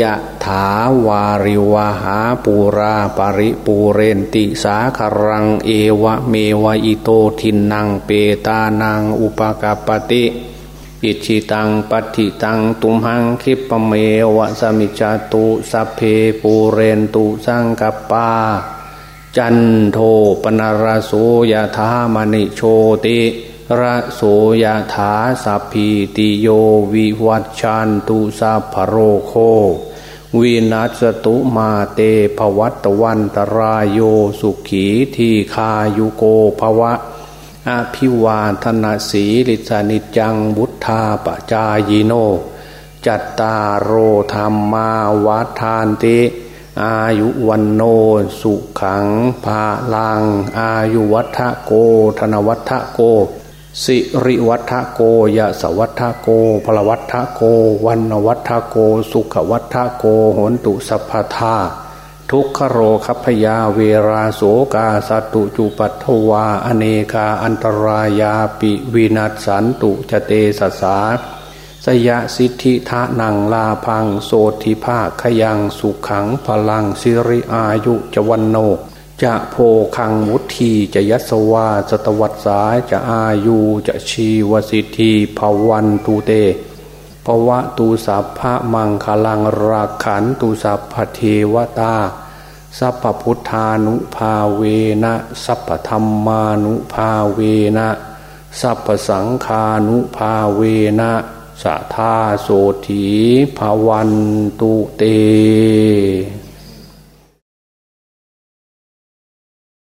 ยะถาวาริวะหาปูราปริปูเรนติสาคะรังเอวะเมวะอิโตทินนังเปตานังอุปกัปปะติอิจฉิตังปัตถิตังตุมหังขิปปะเมวะสะมิชฌะตุสัพเพปูเรนตุสังกัปปา จันโทปัณณะระโสยะถามณิโชติ ระโสยะถาสัพพีติโยวิวัตชันตุสัพโรโควินัสตุมาเตภวัตวันตรายโยสุขีทีคายุโกภวะอภิวาทนาสีลิสานิจังบุทธาปจายโน จัตตารโอธรรมาวัฏานติ อายุวันโนสุขังภาลัง อายุวัฏโกธนวัฏโก สิริวัฒโกยะสวัฒโกพลวัฒโก วันวัฒโก สุขวัฒโกโหนตุสัพพทาทุกขโรคัพยาเวราโสกาสตุจุปัทวา อเนกาอันตรายาปิวินัสสันตุจเตสสาสยะสิทธิทะนังลาพังโสธิภาคขยังสุขังพลังสิริอายุจวันโน จะโพคังมุทีจะยัสวาสตวัตสายจะอายุจะชีวสิทธิภวันตูเตภวะตูสัพพะมังคลังราขันตูสัพพเทวตา สัพพุทธานุภาเวนะสัพพธรรมานุภาเวนะสัพพสังคานุภาเวนะสัทธาโสถีภวันตุเต